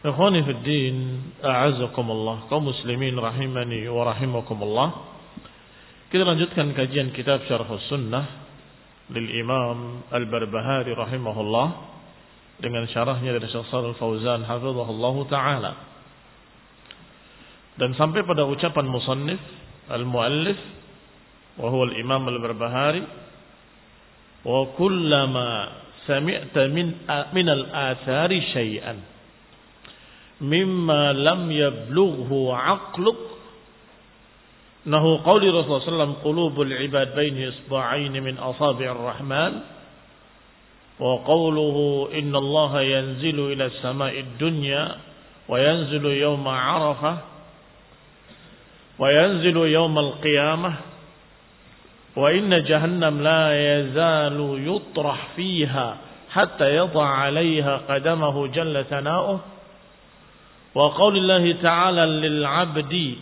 Ikhwani fi din, a'azakumullah, kaum muslimin rahimani wa rahimakumullah. Kita lanjutkan kajian kitab Syarh Sunnah lil Imam Al-Barbahari rahimahullah dengan syarahnya dari Syekh Shalal Fauzan hafizahullah taala. Dan sampai pada ucapan musannif al-muallif wa huwa al-Imam Al-Barbahari wa kullama sami'ta min min al-athari syai'an مما لم يبلغه عقلك انه قول رسول الله صلى الله عليه وسلم قلوب العباد بين اصبعين من اصابع الرحمن وقوله ان الله ينزل الى السماء الدنيا وينزل يوم عرفه وينزل يوم القيامه وان جهنم لا يزال يطرح فيها حتى يضع عليها قدمه جل ثناؤه وقول الله تعالى للعبد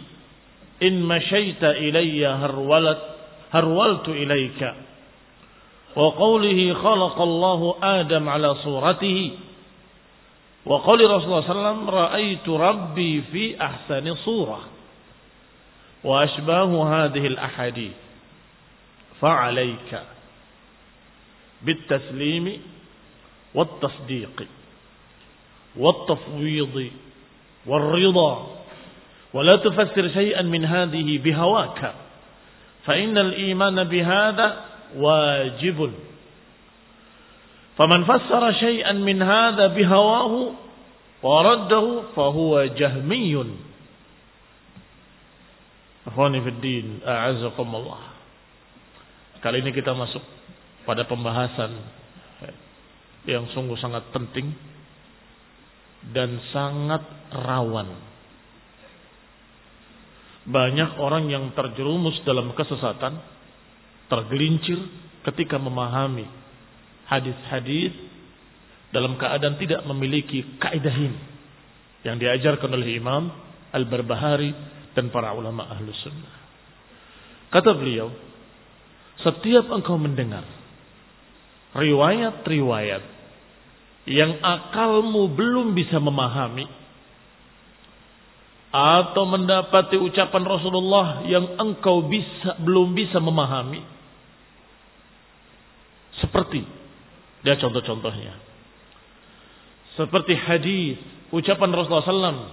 إن مشيت إلي هرولت هرولت إليك. وقوله خلق الله آدم على صورته. وقول رسول الله صلى الله عليه وسلم رأيت ربي في أحسن صورة. وأشباه هذه الأحاديث. فعليك بالتسليم والتصديق والتفويض والرضا ولا تفسر شيئا من هذه بهواك فإن الإيمان بهذا واجب فمن فسر شيئا من هذا بهواه ورده فهو جهمي أخواني في الدين أعزكم الله Kali ini kita masuk pada pembahasan yang sungguh sangat penting dan sangat rawan. Banyak orang yang terjerumus dalam kesesatan, tergelincir ketika memahami hadis-hadis dalam keadaan tidak memiliki kaidah ini yang diajarkan oleh Imam Al-Barbahari dan para ulama ahlu sunnah. Kata beliau, setiap engkau mendengar riwayat-riwayat yang akalmu belum bisa memahami, atau mendapati ucapan Rasulullah yang engkau bisa belum bisa memahami. Seperti dia contoh-contohnya. Seperti hadis ucapan Rasulullah SAW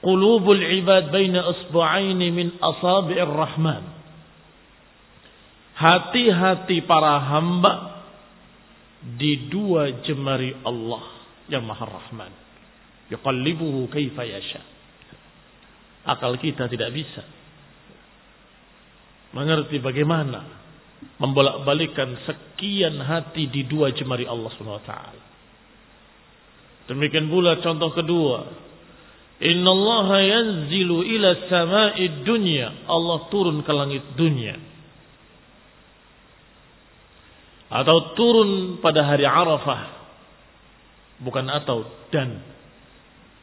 qulubul ibad baina isbu'aini min asabi'ir rahman. Hati-hati para hamba di dua jemari Allah yang Maha Rahman yuqallibuhu kaifa yasha' akal kita tidak bisa mengerti bagaimana membolak-balikan sekian hati di dua jemari Allah Subhanahu wa taala. Demikian pula contoh kedua, Inna Allah yanzilu ila sama'i dunya. Allah turun ke langit dunia. Atau turun pada hari Arafah. Bukan atau dan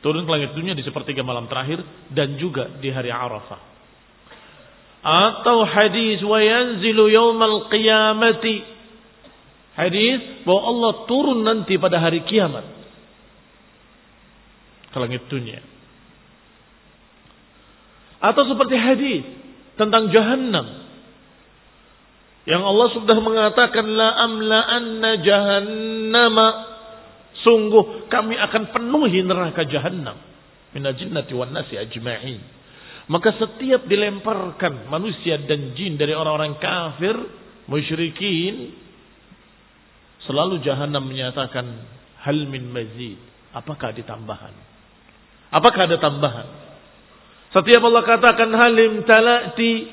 Turun ke langit dunia di sepertiga malam terakhir dan juga di hari Arafah. Atau hadis wa yanzilu yaumal qiyamati. Hadis bahwa Allah turun nanti pada hari kiamat ke langit dunia. Atau seperti hadis tentang jahannam yang Allah sudah mengatakan la amla anna jahannama Sungguh kami akan penuhi neraka jahanam. Minal jinnati wan nasi ajma'in. Maka setiap dilemparkan manusia dan jin dari orang-orang kafir, musyrikin, selalu jahanam menyatakan hal min mazid. Apakah ada tambahan? Apakah ada tambahan? Setiap Allah katakan halim talati,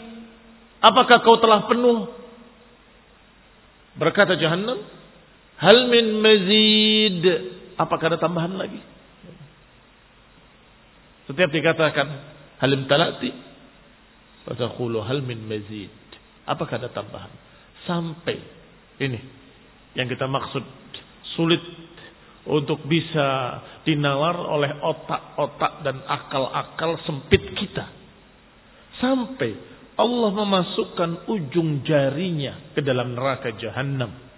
apakah kau telah penuh? Berkata jahanam, Hal min mazid. Apakah ada tambahan lagi? Setiap dikatakan halim talati. Fataqulu hal min mazid. Apakah ada tambahan? Sampai ini yang kita maksud sulit untuk bisa dinalar oleh otak-otak dan akal-akal sempit kita. Sampai Allah memasukkan ujung jarinya ke dalam neraka jahanam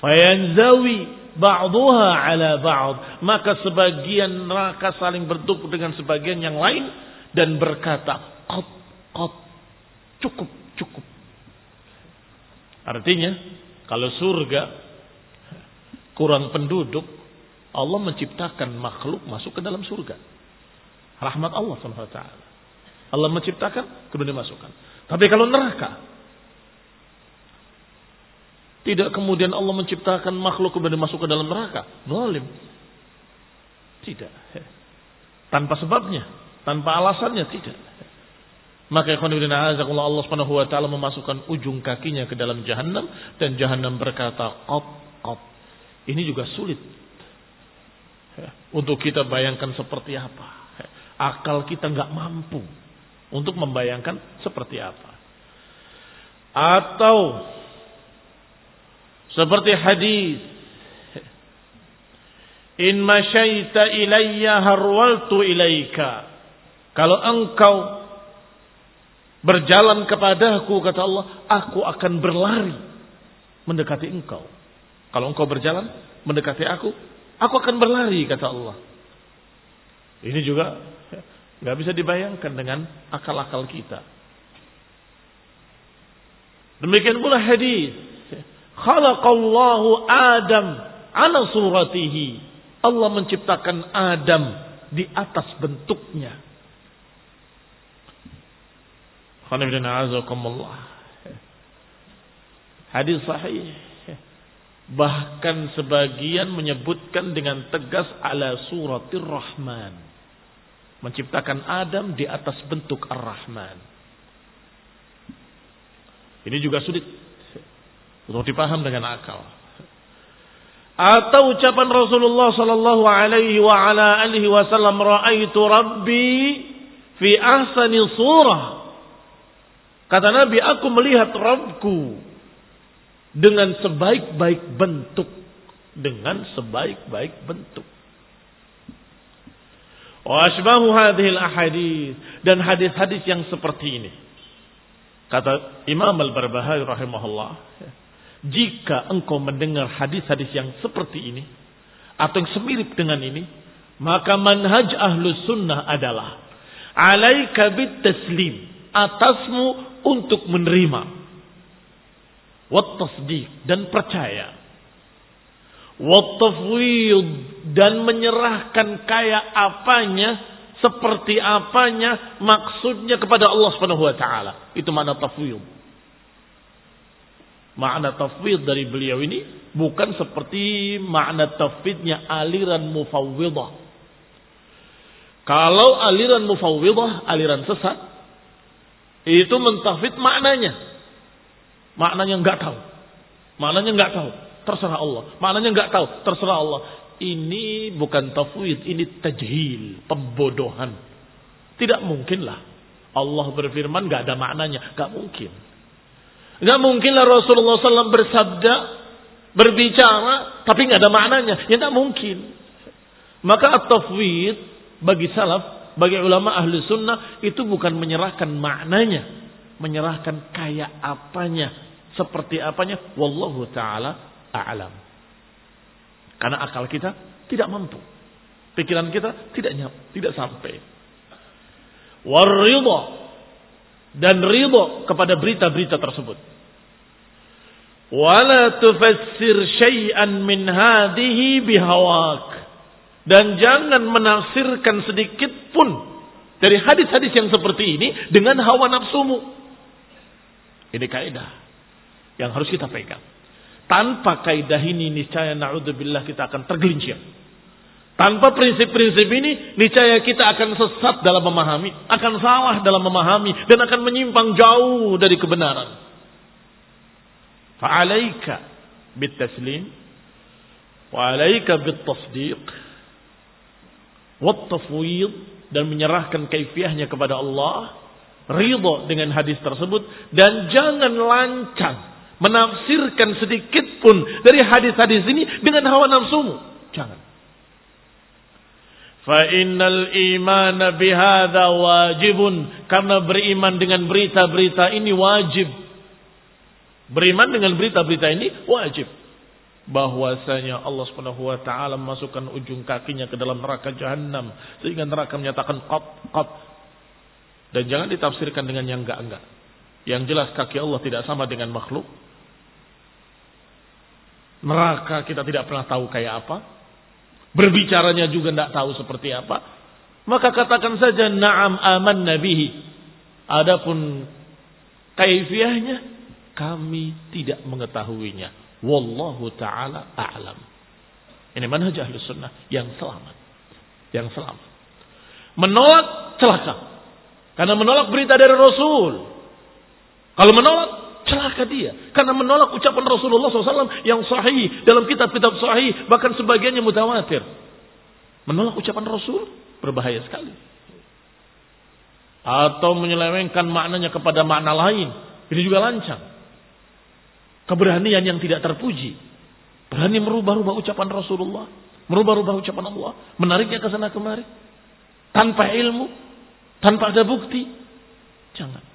Fayanzawi ba'duha ala ba'd. Maka sebagian neraka saling bertumpuk dengan sebagian yang lain dan berkata, "Qat, qat." Cukup, cukup. Artinya, kalau surga kurang penduduk, Allah menciptakan makhluk masuk ke dalam surga. Rahmat Allah SWT. Allah menciptakan, kemudian dimasukkan. Tapi kalau neraka, tidak kemudian Allah menciptakan makhluk kemudian masuk ke dalam neraka. Zalim. Tidak. Tanpa sebabnya, tanpa alasannya tidak. Maka Allah Subhanahu wa taala memasukkan ujung kakinya ke dalam jahanam dan jahanam berkata, "Qat, qat." Ini juga sulit. Untuk kita bayangkan seperti apa. Akal kita nggak mampu untuk membayangkan seperti apa. Atau seperti hadis In masyaita ilayya harwaltu ilaika. Kalau engkau berjalan kepadaku kata Allah, aku akan berlari mendekati engkau. Kalau engkau berjalan mendekati aku, aku akan berlari kata Allah. Ini juga nggak bisa dibayangkan dengan akal-akal kita. Demikian pula hadis Khalaqallahu Adam ala suratihi. Allah menciptakan Adam di atas bentuknya. Hadis sahih. Bahkan sebagian menyebutkan dengan tegas ala suratir rahman. Menciptakan Adam di atas bentuk ar-Rahman. Ini juga sulit untuk dipaham dengan akal. Atau ucapan Rasulullah sallallahu alaihi wa ala alihi wasallam raaitu rabbi fi ahsani surah. Kata Nabi, aku melihat Rabbku dengan sebaik-baik bentuk. Dengan sebaik-baik bentuk. Wa asbahu hadhil ahadith. Dan hadis-hadis yang seperti ini. Kata Imam Al-Barbahari rahimahullah. Jika engkau mendengar hadis-hadis yang seperti ini atau yang semirip dengan ini, Maka manhaj ahlus sunnah adalah alaika bit taslim atasmu untuk menerima wat dan percaya wat dan menyerahkan kayak apanya seperti apanya maksudnya kepada Allah Subhanahu wa taala itu makna tafwid makna tafwid dari beliau ini bukan seperti makna tafwidnya aliran mufawwidah kalau aliran mufawwidah, aliran sesat, itu mentafid maknanya. Maknanya enggak tahu. Maknanya enggak tahu. Terserah Allah. Maknanya enggak tahu. Terserah Allah. Ini bukan tafwid, ini tajhil, pembodohan. Tidak mungkinlah Allah berfirman enggak ada maknanya. Enggak mungkin. Enggak mungkinlah Rasulullah SAW bersabda, berbicara, tapi enggak ada maknanya. Ya enggak mungkin. Maka at-tafwid bagi salaf, bagi ulama ahli sunnah itu bukan menyerahkan maknanya, menyerahkan kayak apanya, seperti apanya, wallahu taala a'lam. Karena akal kita tidak mampu. Pikiran kita tidak nyampe, tidak sampai. Waridha dan ridho kepada berita-berita tersebut. Wala tufassir syai'an min hadhihi bihawak. Dan jangan menafsirkan sedikit pun dari hadis-hadis yang seperti ini dengan hawa nafsumu. Ini kaidah yang harus kita pegang. Tanpa kaidah ini niscaya naudzubillah kita akan tergelincir. Tanpa prinsip-prinsip ini niscaya kita akan sesat dalam memahami, akan salah dalam memahami dan akan menyimpang jauh dari kebenaran. Fa'alaika bit taslim wa alaika bit tasdiq wattafwid dan menyerahkan kaifiahnya kepada Allah, ridho dengan hadis tersebut dan jangan lancang menafsirkan sedikit pun dari hadis-hadis ini dengan hawa nafsumu. Jangan. Fa innal iman bihadza wajibun karena beriman dengan berita-berita ini wajib. Beriman dengan berita-berita ini wajib bahwasanya Allah Subhanahu wa taala memasukkan ujung kakinya ke dalam neraka jahanam sehingga neraka menyatakan qat qat dan jangan ditafsirkan dengan yang enggak-enggak. Yang jelas kaki Allah tidak sama dengan makhluk. Neraka kita tidak pernah tahu kayak apa. Berbicaranya juga tidak tahu seperti apa. Maka katakan saja na'am aman nabihi. Adapun kaifiahnya kami tidak mengetahuinya. Wallahu taala a'lam. Ini manhaj ahli sunnah yang selamat. Yang selamat. Menolak celaka. Karena menolak berita dari Rasul. Kalau menolak celaka dia. Karena menolak ucapan Rasulullah SAW yang sahih dalam kitab-kitab sahih. Bahkan sebagiannya mutawatir. Menolak ucapan Rasul berbahaya sekali. Atau menyelewengkan maknanya kepada makna lain. Ini juga lancang. Keberanian yang tidak terpuji. Berani merubah-rubah ucapan Rasulullah. Merubah-rubah ucapan Allah. Menariknya ke sana kemari. Tanpa ilmu. Tanpa ada bukti. Jangan.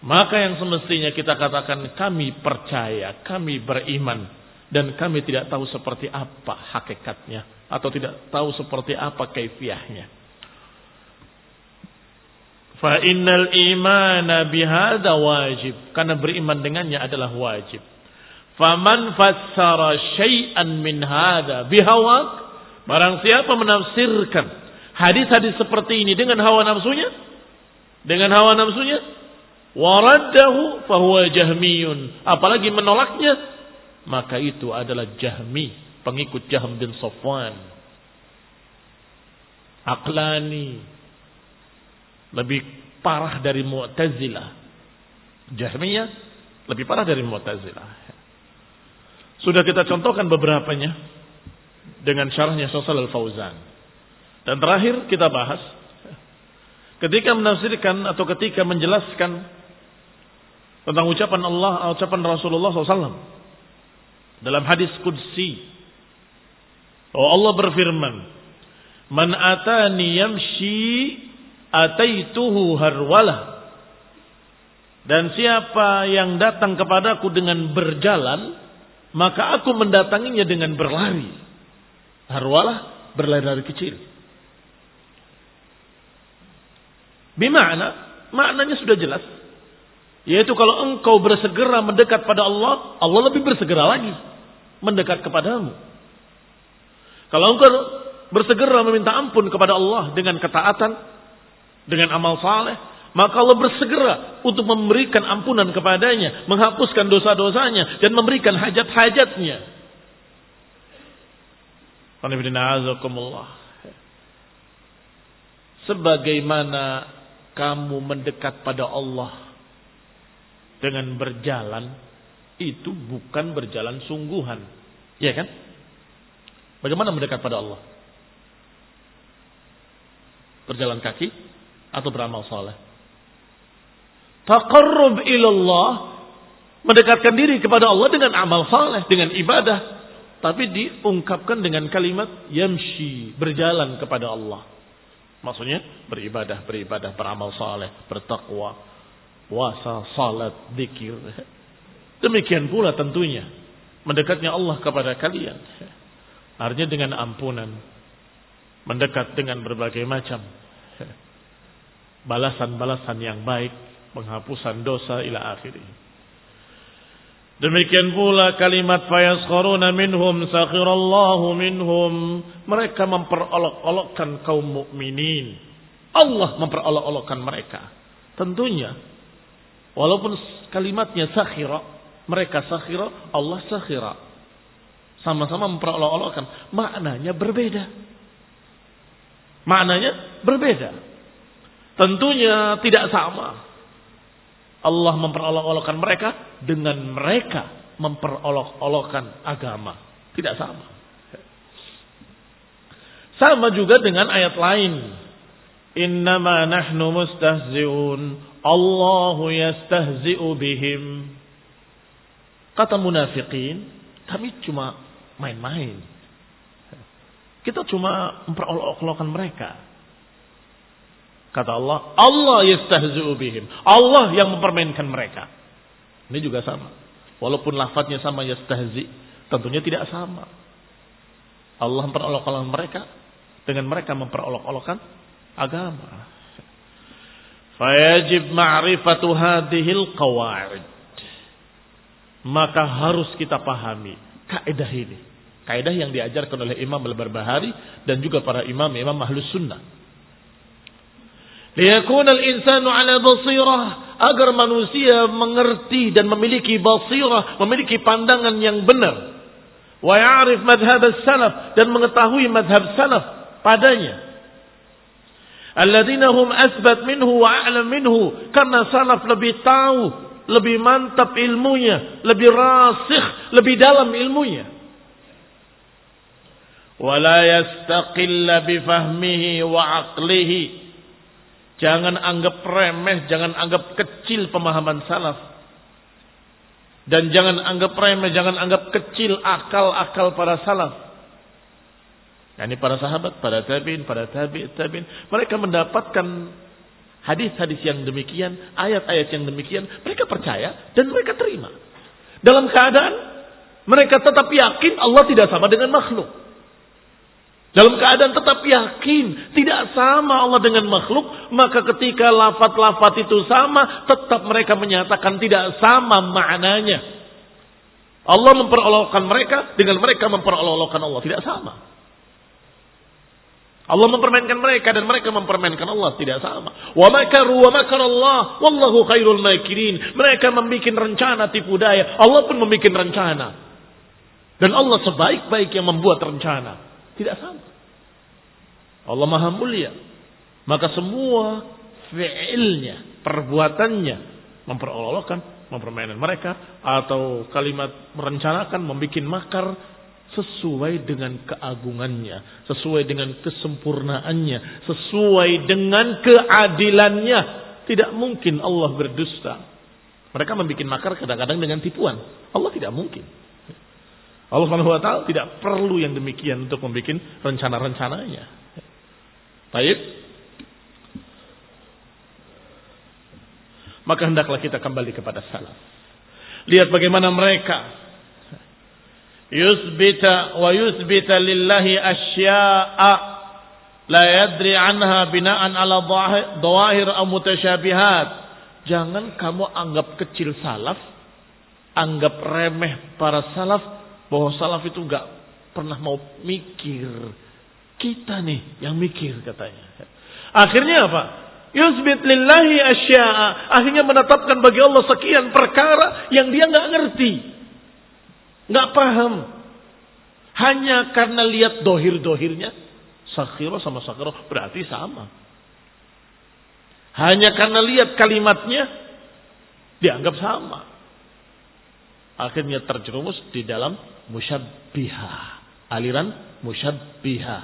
Maka yang semestinya kita katakan kami percaya, kami beriman. Dan kami tidak tahu seperti apa hakikatnya. Atau tidak tahu seperti apa kaifiahnya. Fa innal imana bihada wajib. Karena beriman dengannya adalah wajib. Faman fassara syai'an min hada bihawak. Barang siapa menafsirkan hadis-hadis seperti ini dengan hawa nafsunya. Dengan hawa nafsunya. Waraddahu fahuwa jahmiyun. Apalagi menolaknya. Maka itu adalah jahmi. Pengikut Jahm bin Safwan. Aklani lebih parah dari Mu'tazilah. Jahmiyah lebih parah dari Mu'tazilah. Sudah kita contohkan beberapanya dengan syarahnya Sosal Al-Fauzan. Dan terakhir kita bahas ketika menafsirkan atau ketika menjelaskan tentang ucapan Allah, ucapan Rasulullah SAW dalam hadis Qudsi. Oh Allah berfirman, "Man atani yamshi ataituhu harwalah dan siapa yang datang kepadaku dengan berjalan maka aku mendatanginya dengan berlari harwalah berlari-lari kecil. Bimana? Maknanya sudah jelas. Yaitu kalau engkau bersegera mendekat pada Allah, Allah lebih bersegera lagi mendekat kepadamu. Kalau engkau bersegera meminta ampun kepada Allah dengan ketaatan, dengan amal saleh, maka Allah bersegera untuk memberikan ampunan kepadanya, menghapuskan dosa-dosanya, dan memberikan hajat-hajatnya. Sebagaimana kamu mendekat pada Allah dengan berjalan, itu bukan berjalan sungguhan. Ya kan? Bagaimana mendekat pada Allah? Berjalan kaki atau beramal saleh? Taqarrub ilallah mendekatkan diri kepada Allah dengan amal saleh, dengan ibadah. Tapi diungkapkan dengan kalimat yamshi, berjalan kepada Allah. Maksudnya beribadah, beribadah, beramal saleh, bertakwa, puasa, salat, zikir. Demikian pula tentunya mendekatnya Allah kepada kalian. Artinya dengan ampunan, mendekat dengan berbagai macam balasan-balasan yang baik, penghapusan dosa ila. Demikian pula kalimat fayaskharuna minhum sakhirallahu minhum. Mereka memperolok-olokkan kaum mukminin. Allah memperolok-olokkan mereka. Tentunya walaupun kalimatnya sakhira, mereka sakhira, Allah sakhira. Sama-sama memperolok-olokkan, maknanya berbeda. Maknanya berbeda. Tentunya tidak sama Allah memperolok-olokkan mereka dengan mereka memperolok-olokkan agama. Tidak sama. Sama juga dengan ayat lain. Innama nahnu mustahzi'un. Allahu yastahzi'u bihim. Kata munafikin, kami cuma main-main. Kita cuma memperolok-olokkan mereka. Kata Allah, Allah yastahzi'u bihim. Allah yang mempermainkan mereka. Ini juga sama. Walaupun lafadznya sama yastahzi, tentunya tidak sama. Allah memperolok-olokkan mereka dengan mereka memperolok-olokkan agama. Fayajib ma'rifatu hadhil qawaid. Maka harus kita pahami kaidah ini. Kaidah yang diajarkan oleh Imam Al-Barbahari dan juga para imam imam Ahlus Sunnah al insanu ala basirah agar manusia mengerti dan memiliki basirah, memiliki pandangan yang benar. Wa ya'rif madhhab salaf dan mengetahui madhab salaf padanya. Alladzina hum asbat minhu wa a'lam minhu karena salaf lebih tahu, lebih mantap ilmunya, lebih rasikh, lebih dalam ilmunya. Wala yastaqilla bifahmihi wa aqlihi Jangan anggap remeh, jangan anggap kecil pemahaman salaf. Dan jangan anggap remeh, jangan anggap kecil akal-akal para salaf. Yani para sahabat, para tabi'in, para tabi' tabi'in. Mereka mendapatkan hadis-hadis yang demikian, ayat-ayat yang demikian. Mereka percaya dan mereka terima. Dalam keadaan mereka tetap yakin Allah tidak sama dengan makhluk. Dalam keadaan tetap yakin tidak sama Allah dengan makhluk, maka ketika lafat-lafat itu sama, tetap mereka menyatakan tidak sama maknanya. Allah memperolokkan mereka dengan mereka memperolokkan Allah tidak sama. Allah mempermainkan mereka dan mereka mempermainkan Allah tidak sama. Wa makaru wa makar Allah wallahu khairul makirin. Mereka membuat rencana tipu daya, Allah pun membuat rencana. Dan Allah sebaik-baik yang membuat rencana. Tidak sama. Allah maha mulia. Maka semua fi'ilnya, perbuatannya memperolok-olokkan, mempermainkan mereka atau kalimat merencanakan, membuat makar sesuai dengan keagungannya, sesuai dengan kesempurnaannya, sesuai dengan keadilannya. Tidak mungkin Allah berdusta. Mereka membuat makar kadang-kadang dengan tipuan. Allah tidak mungkin. Allah Subhanahu wa tidak perlu yang demikian untuk membuat rencana-rencananya. Baik. Maka hendaklah kita kembali kepada salaf. Lihat bagaimana mereka yusbita wa yusbita lillahi asya'a la yadri anha bina'an ala dhawahir aw mutasyabihat. Jangan kamu anggap kecil salaf, anggap remeh para salaf bahwa salaf itu enggak pernah mau mikir. Kita nih yang mikir katanya. Akhirnya apa? Yusbit lillahi asya'a. Akhirnya menetapkan bagi Allah sekian perkara yang dia nggak ngerti. Nggak paham. Hanya karena lihat dohir-dohirnya. Sakhiro sama sakhiro berarti sama. Hanya karena lihat kalimatnya. Dianggap sama. Akhirnya terjerumus di dalam musyabbihah. Aliran musyabbihah.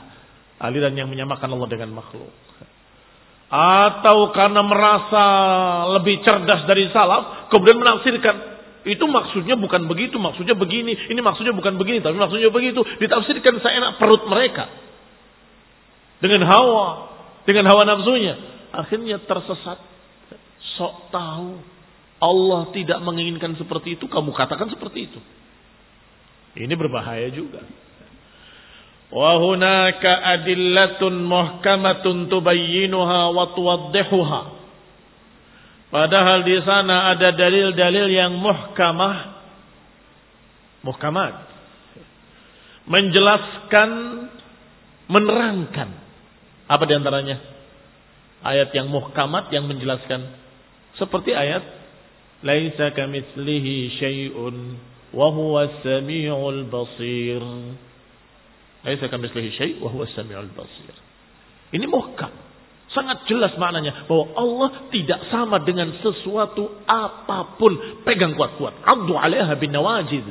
Aliran yang menyamakan Allah dengan makhluk atau karena merasa lebih cerdas dari salaf, kemudian menafsirkan itu maksudnya bukan begitu, maksudnya begini, ini maksudnya bukan begini, tapi maksudnya begitu, ditafsirkan seenak perut mereka dengan hawa, dengan hawa nafsunya, akhirnya tersesat, sok tahu Allah tidak menginginkan seperti itu, kamu katakan seperti itu. Ini berbahaya juga. Wa hunaka adillatun muhkamatun tubayyinuha wa tuwaddihuha. Padahal di sana ada dalil-dalil yang muhkamah. Muhkamat menjelaskan menerangkan. Apa di antaranya? Ayat yang muhkamat yang menjelaskan. Seperti ayat laisa kamitslihi syai'un wa huwas samiul basir. Laisa kamitslihi syai' wa huwas samiul basir. Ini muhkam. Sangat jelas maknanya bahwa Allah tidak sama dengan sesuatu apa pun. Pegang kuat-kuat. Abdu 'alaiha bin nawajid.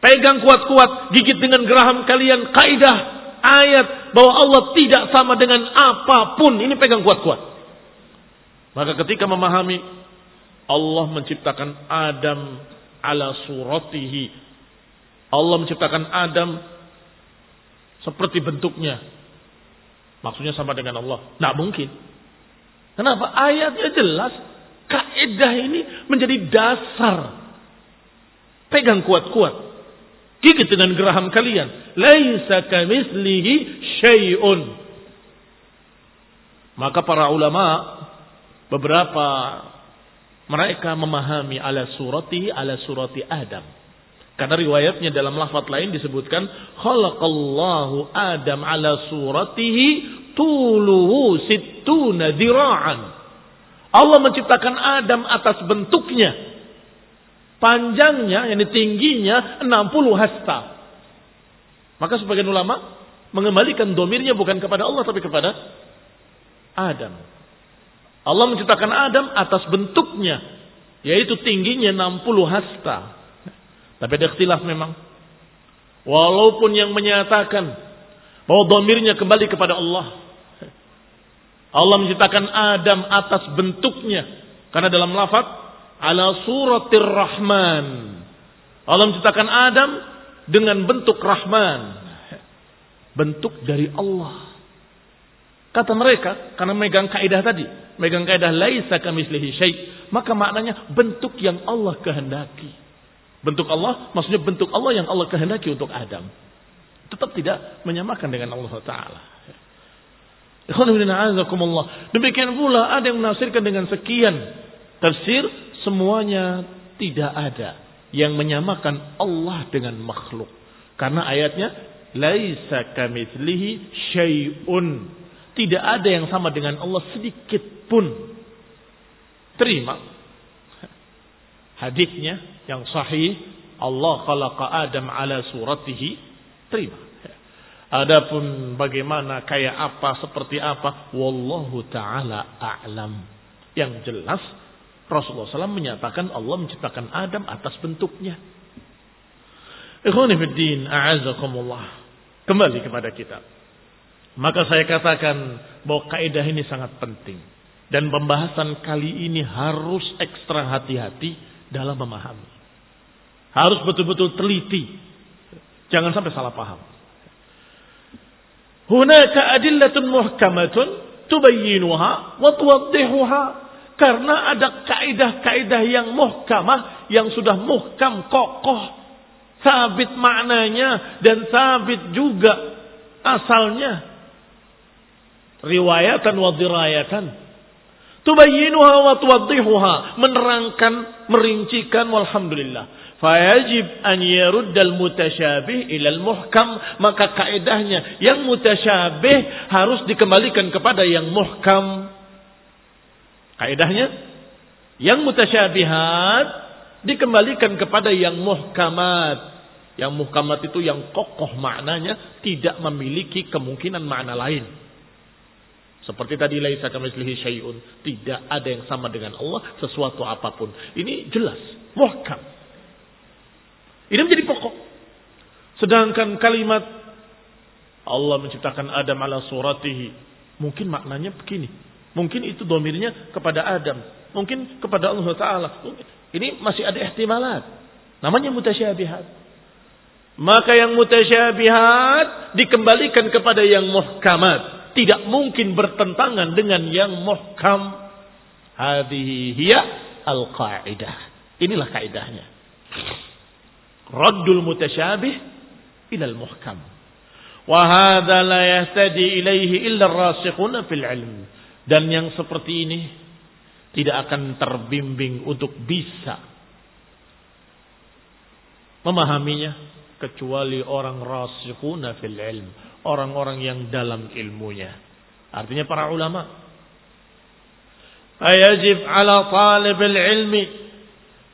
Pegang kuat-kuat, gigit dengan geraham kalian kaidah ayat bahwa Allah tidak sama dengan apa pun. Ini pegang kuat-kuat. Maka ketika memahami Allah menciptakan Adam ala suratihi. Allah menciptakan Adam seperti bentuknya. Maksudnya sama dengan Allah. Tidak mungkin. Kenapa? Ayatnya jelas. Kaidah ini menjadi dasar. Pegang kuat-kuat. Gigit dengan geraham kalian. Laisa kamislihi syai'un. Maka para ulama beberapa mereka memahami ala surati ala surati Adam karena riwayatnya dalam lafaz lain disebutkan khalaqallahu Adam ala suratihi tuluhu sittuna dira'an. Allah menciptakan Adam atas bentuknya. Panjangnya, yang tingginya 60 hasta. Maka sebagian ulama mengembalikan domirnya bukan kepada Allah tapi kepada Adam. Allah menciptakan Adam atas bentuknya. Yaitu tingginya 60 hasta. Tapi ada ikhtilaf memang. Walaupun yang menyatakan bahwa domirnya kembali kepada Allah. Allah menciptakan Adam atas bentuknya. Karena dalam lafaz ala suratir rahman. Allah menciptakan Adam dengan bentuk rahman. Bentuk dari Allah. Kata mereka, karena megang kaidah tadi, megang kaidah laisa kamislihi syai, maka maknanya bentuk yang Allah kehendaki. Bentuk Allah maksudnya bentuk Allah yang Allah kehendaki untuk Adam. Tetap tidak menyamakan dengan Allah Taala. Demikian pula ada yang menafsirkan dengan sekian tafsir semuanya tidak ada yang menyamakan Allah dengan makhluk. Karena ayatnya laisa kamitslihi syai'un. Tidak ada yang sama dengan Allah sedikit pun. Terima hadisnya yang sahih Allah khalaqa Adam ala suratihi terima. Adapun bagaimana kayak apa seperti apa wallahu taala a'lam. Yang jelas Rasulullah SAW menyatakan Allah menciptakan Adam atas bentuknya. Ikhwanifiddin a'azakumullah. Kembali kepada kita. Maka saya katakan bahwa kaidah ini sangat penting. Dan pembahasan kali ini harus ekstra hati-hati dalam memahami. Harus betul-betul teliti. Jangan sampai salah paham. Hunaka adillatun muhkamatun tubayyinuha wa tuwaddihuha. Karena ada kaidah-kaidah yang muhkamah, yang sudah muhkam, kokoh. sabit maknanya dan sabit juga asalnya. Riwayatan wa dirayatan. Tubayyinuha wa tuwaddihuha. Menerangkan, merincikan walhamdulillah. Fayajib an yaruddal mutasyabih ilal muhkam. Maka kaedahnya yang mutasyabih harus dikembalikan kepada yang muhkam. Kaedahnya yang mutasyabihat dikembalikan kepada yang muhkamat. Yang muhkamat itu yang kokoh maknanya tidak memiliki kemungkinan makna lain. Seperti tadi laisa kamitslihi syai'un, tidak ada yang sama dengan Allah sesuatu apa pun. Ini jelas, muhkam. Ini menjadi pokok. Sedangkan kalimat Allah menciptakan Adam ala suratihi. Mungkin maknanya begini. Mungkin itu domirnya kepada Adam. Mungkin kepada Allah Ta'ala. Ini masih ada ihtimalat. Namanya mutasyabihat. Maka yang mutasyabihat dikembalikan kepada yang muhkamat. Tidak mungkin bertentangan dengan yang muhkam. Hadihi hiya al-qa'idah. Inilah kaidahnya. Raddul mutasyabih ilal muhkam. Wahada la yahtadi ilaihi illa rasikhuna fil ilm. Dan yang seperti ini tidak akan terbimbing untuk bisa memahaminya kecuali orang rasikhuna fil ilm, orang-orang yang dalam ilmunya. Artinya para ulama. Ayajib ala talib ilmi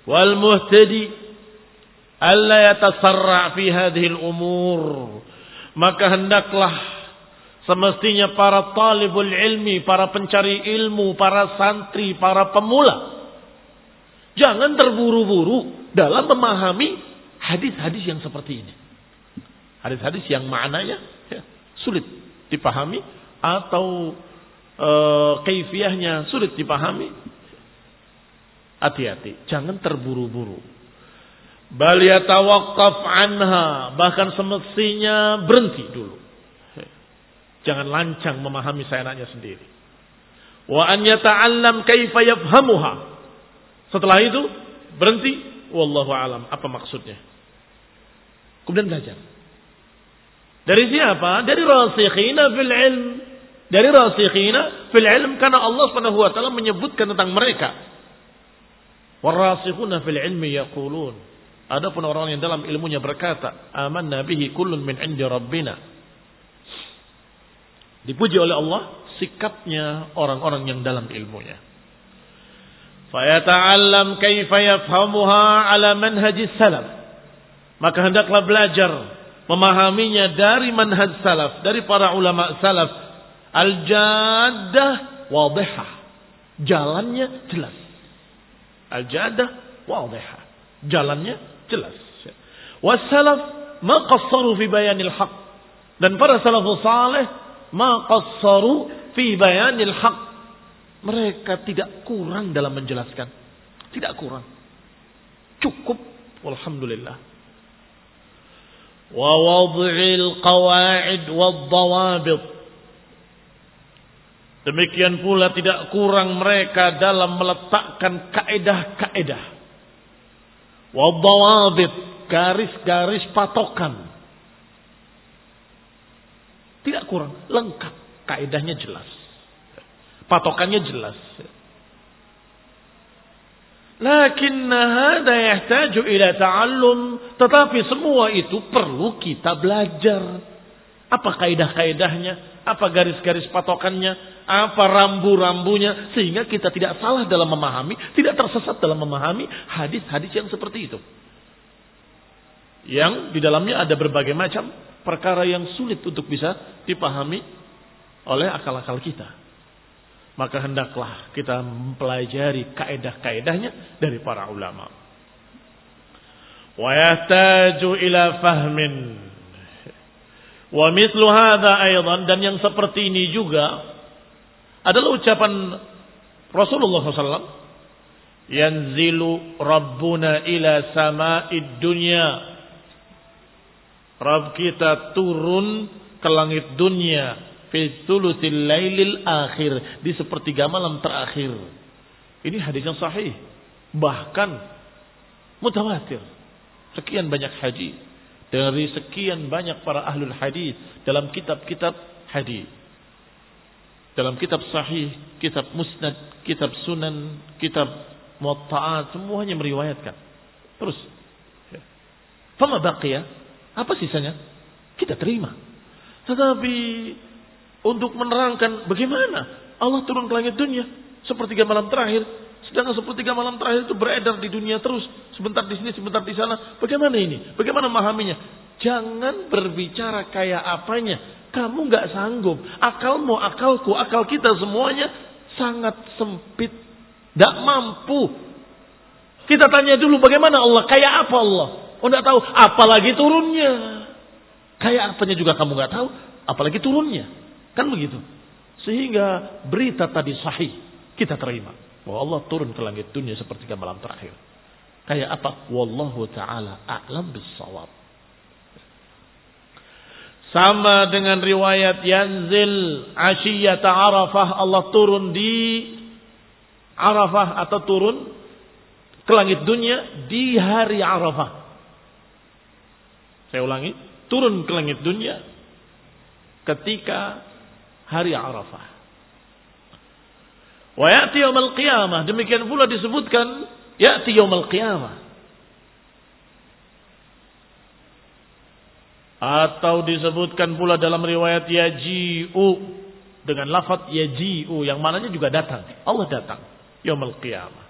wal muhtadi alla yatasarra fi hadhihi al-umur maka hendaklah semestinya para talibul ilmi para pencari ilmu para santri para pemula jangan terburu-buru dalam memahami hadis-hadis yang seperti ini. Hadis-hadis yang maknanya ya, sulit dipahami atau e, kaifiahnya sulit dipahami. Hati-hati jangan terburu-buru Bal anha, bahkan semestinya berhenti dulu. Jangan lancang memahami seenaknya sendiri. Wa an yata'allam kaifa yafhamuha. Setelah itu berhenti, wallahu alam, apa maksudnya? Kemudian belajar. Dari siapa? Dari rasikhina fil ilm. Dari rasikhina fil ilm karena Allah Subhanahu wa taala menyebutkan tentang mereka. Warasikhuna fil ilmi yaqulun Adapun orang yang dalam ilmunya berkata, "Aman nabihi kullun min indi rabbina." Dipuji oleh Allah sikapnya orang-orang yang dalam ilmunya. Fayata'allam kaifa yafhamuha ala manhaji salaf. Maka hendaklah belajar memahaminya dari manhaj salaf, dari para ulama salaf. Al-jaddah wadihah. Jalannya jelas. Al-jaddah wadihah. Jalannya Jelas. Wassalaf ma qassaru fi bayanil haq. Dan para salafus saleh ma qassaru fi bayanil haq. Mereka tidak kurang dalam menjelaskan. Tidak kurang. Cukup. Alhamdulillah. Wa wad'il qawa'id wa dhawabit. Demikian pula tidak kurang mereka dalam meletakkan kaedah-kaedah Wadawabit, garis-garis patokan. Tidak kurang, lengkap. Kaidahnya jelas. Patokannya jelas. Lakin hada yahtaju ila ta'allum. Tetapi semua itu perlu kita belajar. Apa kaidah-kaidahnya? Apa garis-garis patokannya? Apa rambu-rambunya? Sehingga kita tidak salah dalam memahami, tidak tersesat dalam memahami hadis-hadis yang seperti itu. Yang di dalamnya ada berbagai macam perkara yang sulit untuk bisa dipahami oleh akal-akal kita. Maka hendaklah kita mempelajari kaedah-kaedahnya dari para ulama. Wa mithlu hadha aydan dan yang seperti ini juga adalah ucapan Rasulullah SAW. Yanzilu Rabbuna ila sama'id dunya. Rabb kita turun ke langit dunia fi thuluthil lailil akhir di sepertiga malam terakhir. Ini hadis yang sahih, bahkan mutawatir. sekian banyak hadis dari sekian banyak para ahlul hadis dalam kitab-kitab hadis. Dalam kitab sahih, kitab musnad, kitab sunan, kitab muwatta'at, semuanya meriwayatkan. Terus. Fama baqiya? Apa sisanya? Kita terima. Tetapi untuk menerangkan bagaimana Allah turun ke langit dunia sepertiga malam terakhir sedangkan sepertiga malam terakhir itu beredar di dunia terus. Sebentar di sini, sebentar di sana. Bagaimana ini? Bagaimana memahaminya? Jangan berbicara kayak apanya. Kamu nggak sanggup. Akalmu, akalku, akal kita semuanya sangat sempit. Tidak mampu. Kita tanya dulu bagaimana Allah? Kayak apa Allah? Oh nggak tahu. Apalagi turunnya. Kayak apanya juga kamu nggak tahu. Apalagi turunnya. Kan begitu. Sehingga berita tadi sahih. Kita terima. Bahwa Allah turun ke langit dunia seperti malam terakhir. Kayak apa? Wallahu ta'ala a'lam bisawab. Sama dengan riwayat Yanzil Ashiyata Arafah. Allah turun di Arafah atau turun ke langit dunia di hari Arafah. Saya ulangi. Turun ke langit dunia ketika hari Arafah. Wa ya'ti yaumil qiyamah. Demikian pula disebutkan ya'ti yaumil qiyamah. Atau disebutkan pula dalam riwayat yaji'u dengan lafaz yaji'u yang mananya juga datang. Allah datang yaumil qiyamah.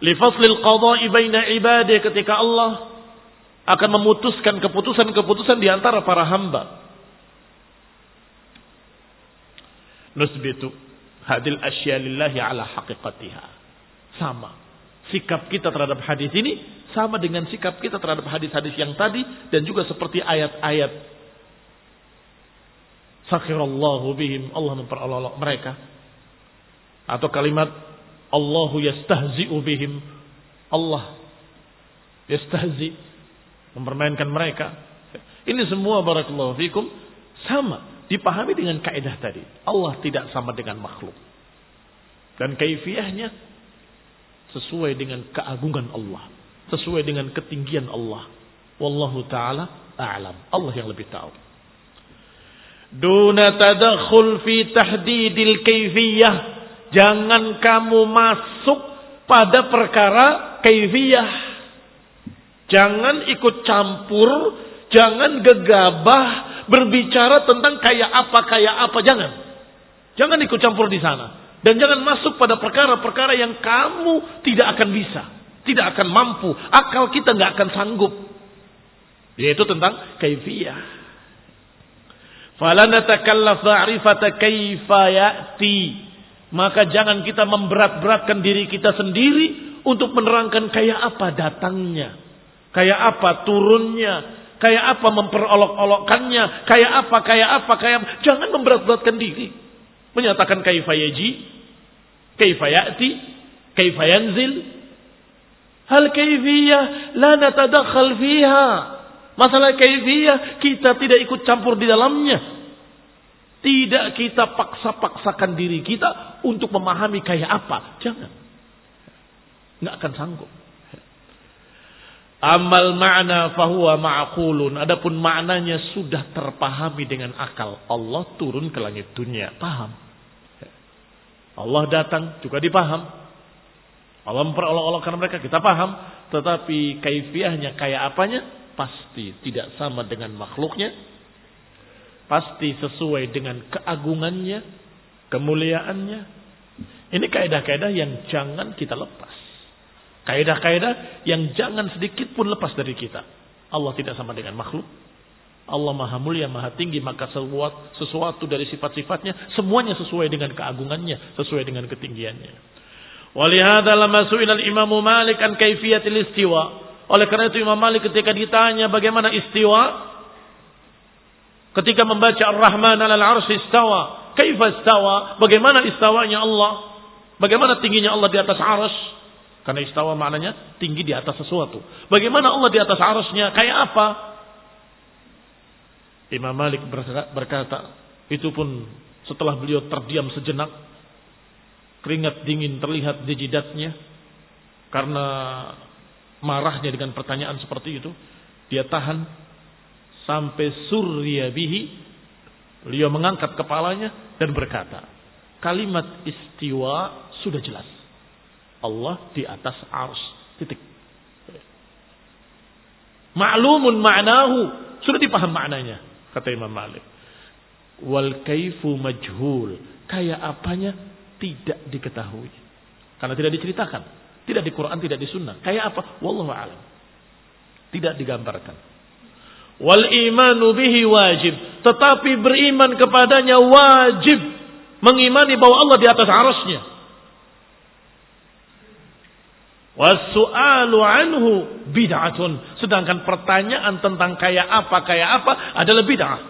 Li faslil qada'i baina ibadih ketika Allah akan memutuskan keputusan-keputusan di antara para hamba. Nusbitu hadil asya lillahi ala haqiqatiha. Sama. Sikap kita terhadap hadis ini sama dengan sikap kita terhadap hadis-hadis yang tadi dan juga seperti ayat-ayat. Sakhirallahu bihim. Allah memperolok mereka. Atau kalimat Allahu yastahzi'u bihim. Allah yastahzi mempermainkan mereka. Ini semua barakallahu fikum sama dipahami dengan kaidah tadi. Allah tidak sama dengan makhluk. Dan kaifiahnya sesuai dengan keagungan Allah, sesuai dengan ketinggian Allah. Wallahu taala a'lam. Allah yang lebih tahu. Duna tadakhul fi tahdidil kaifiyah. Jangan kamu masuk pada perkara kaifiyah. Jangan ikut campur, jangan gegabah berbicara tentang kayak apa kayak apa jangan. Jangan ikut campur di sana dan jangan masuk pada perkara-perkara yang kamu tidak akan bisa, tidak akan mampu, akal kita nggak akan sanggup. Yaitu tentang kaifiyah. Fala natakallaf ma'rifata kaifa ya'ti. Maka jangan kita memberat-beratkan diri kita sendiri untuk menerangkan kayak apa datangnya. Kayak apa turunnya, Kayak apa memperolok-olokkannya. Kayak apa, kayak apa, kayak apa. Jangan memberat-beratkan diri. Menyatakan kaifayaji. Kaifayati. Kaifayanzil. Hal kaifiyah. La natadakhal fiha. Masalah kaifiyah. Kita tidak ikut campur di dalamnya. Tidak kita paksa-paksakan diri kita untuk memahami kayak apa. Jangan. Nggak akan sanggup. Amal makna fahuwa ma'kulun. Adapun maknanya sudah terpahami dengan akal. Allah turun ke langit dunia. Paham. Allah datang juga dipaham. Allah memperolok-olokkan mereka. Kita paham. Tetapi kaifiahnya kayak apanya? Pasti tidak sama dengan makhluknya. Pasti sesuai dengan keagungannya. Kemuliaannya. Ini kaidah-kaidah yang jangan kita lepas. Kaidah-kaidah yang jangan sedikit pun lepas dari kita. Allah tidak sama dengan makhluk. Allah maha mulia, maha tinggi, maka sesuatu, dari sifat-sifatnya, semuanya sesuai dengan keagungannya, sesuai dengan ketinggiannya. Walihada lama su'ilal Imam Malik an kaifiyatil istiwa. Oleh karena itu Imam Malik ketika ditanya bagaimana istiwa, ketika membaca Ar-Rahman al arsy istawa, kaifa istawa, bagaimana istawanya Allah, bagaimana tingginya Allah di atas arsy, karena istawa maknanya tinggi di atas sesuatu. Bagaimana Allah di atas arusnya? Kayak apa? Imam Malik berkata, itu pun setelah beliau terdiam sejenak, keringat dingin terlihat di jidatnya, karena marahnya dengan pertanyaan seperti itu, dia tahan sampai surya bihi. Beliau mengangkat kepalanya dan berkata, kalimat istiwa sudah jelas. Allah di atas ars. Titik. Ma'lumun ma'nahu. Sudah dipaham maknanya. Kata Imam Malik. Wal kaifu majhul. Kayak apanya tidak diketahui. Karena tidak diceritakan. Tidak di Quran, tidak di sunnah. Kayak apa? Wallahu alam. Tidak digambarkan. Wal imanu bihi wajib. Tetapi beriman kepadanya wajib. Mengimani bahwa Allah di atas arasnya. Wasu'alu anhu bid'atun. Sedangkan pertanyaan tentang kayak apa, kayak apa adalah bid'ah.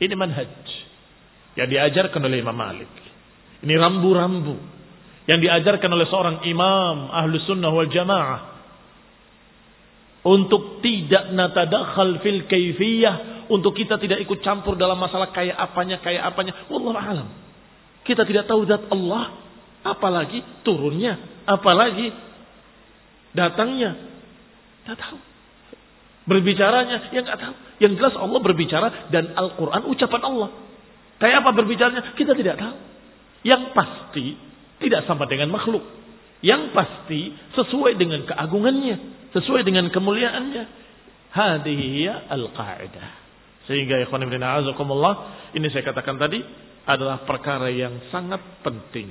Ini manhaj. Yang diajarkan oleh Imam Malik. Ini rambu-rambu yang diajarkan oleh seorang imam ahlu sunnah wal jamaah untuk tidak natadakhal fil kaifiyah untuk kita tidak ikut campur dalam masalah kayak apanya kayak apanya wallahu alam kita tidak tahu zat Allah apalagi turunnya apalagi datangnya tidak tahu berbicaranya yang nggak tahu yang jelas Allah berbicara dan Al-Quran ucapan Allah kayak apa berbicaranya kita tidak tahu yang pasti tidak sama dengan makhluk. Yang pasti sesuai dengan keagungannya. Sesuai dengan kemuliaannya. Hadihiyya al-qa'idah. Sehingga ikhwan ibn a'azakumullah. Ini saya katakan tadi. Adalah perkara yang sangat penting.